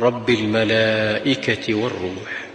رب الملائكة والروح.